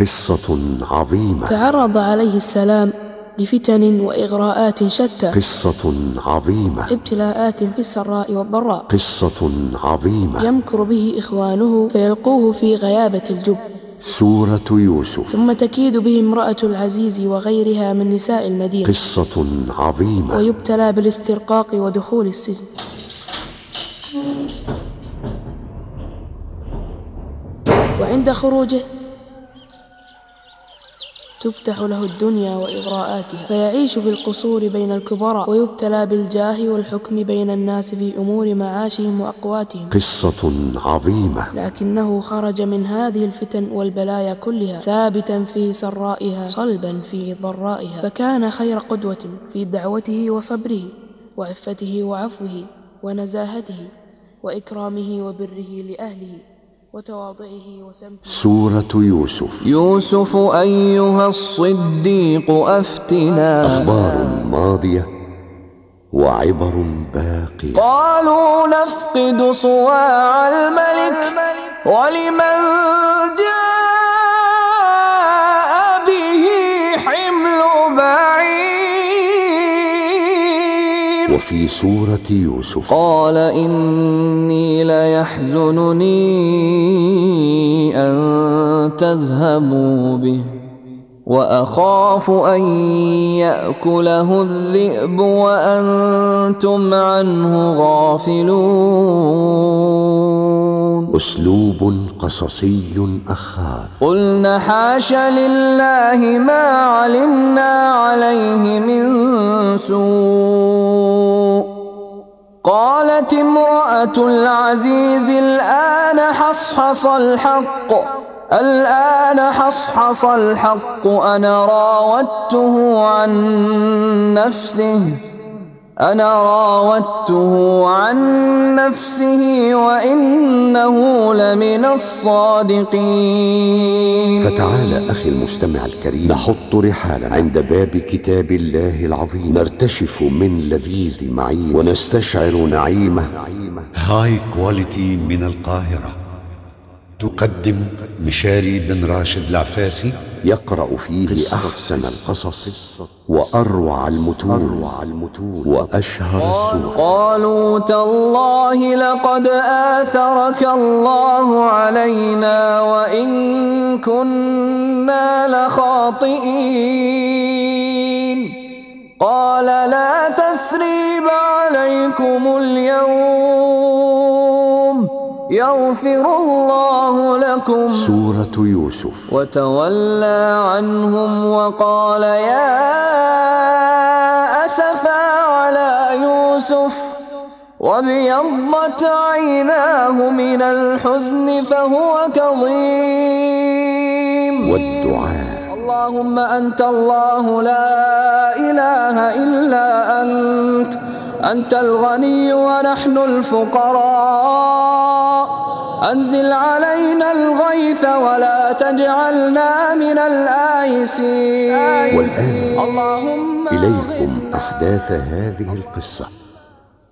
قصة عظيمة. تعرض عليه السلام لفتن وإغراءات شتى. قصة عظيمة. ابتلاءات في السراء والضراء. قصة عظيمة. يمكر به إخوانه فيلقوه في غيابة الجب. سورة يوسف. ثم تكيد به امرأة العزيز وغيرها من نساء المدينة. قصة عظيمة. ويبتلى بالاسترقاق ودخول السجن. وعند خروجه تفتح له الدنيا وإغراءاتها فيعيش في القصور بين الكبراء ويبتلى بالجاه والحكم بين الناس في أمور معاشهم وأقواتهم. قصة عظيمة. لكنه خرج من هذه الفتن والبلايا كلها ثابتا في سرائها صلبا في ضرائها فكان خير قدوة في دعوته وصبره وعفته وعفوه ونزاهته وإكرامه وبره لأهله. وتواضعه وسمته. سورة يوسف. يوسف أيها الصديق أفتنا. أخبار ماضية وعبر باقية. قالوا نفقد صواع الملك. ولمن جاء وفي سورة يوسف. قال إني ليحزنني أن تذهبوا به وأخاف أن يأكله الذئب وأنتم عنه غافلون. أسلوب قصصي أخاذ قلنا حاش لله ما علمنا عليه من سوء. امرأة العزيز الآن حصحص الحق. الآن حصحص الحق. أنا راودته عن نفسه. أنا راودته عن نفسه وإنه لمن الصادقين. فتعال أخي المستمع الكريم. نحط رحالنا عند باب كتاب الله العظيم. نرتشف من لذيذ معين. ونستشعر نعيمه. هاي كواليتي من القاهرة تقدم مشاري بن راشد العفاسي. يقرأ فيه أحسن القصص وأروع المتون وأشهر السور. قالوا تالله لقد آثرك الله علينا وإن كنا لخاطئين. قال لا تثريب عليكم اليوم يغفر الله لكم. سورة يوسف. وتولى عنهم وقال يا أسفا على يوسف. وابيضت عيناه من الحزن فهو كظيم. والدعاء. اللهم أنت الله لا إله إلا أنت. أنت الغني ونحن الفقراء. أنزل علينا الغيث ولا تجعلنا من الآيسين. والآن اللهم إليكم أحداث هذه القصة.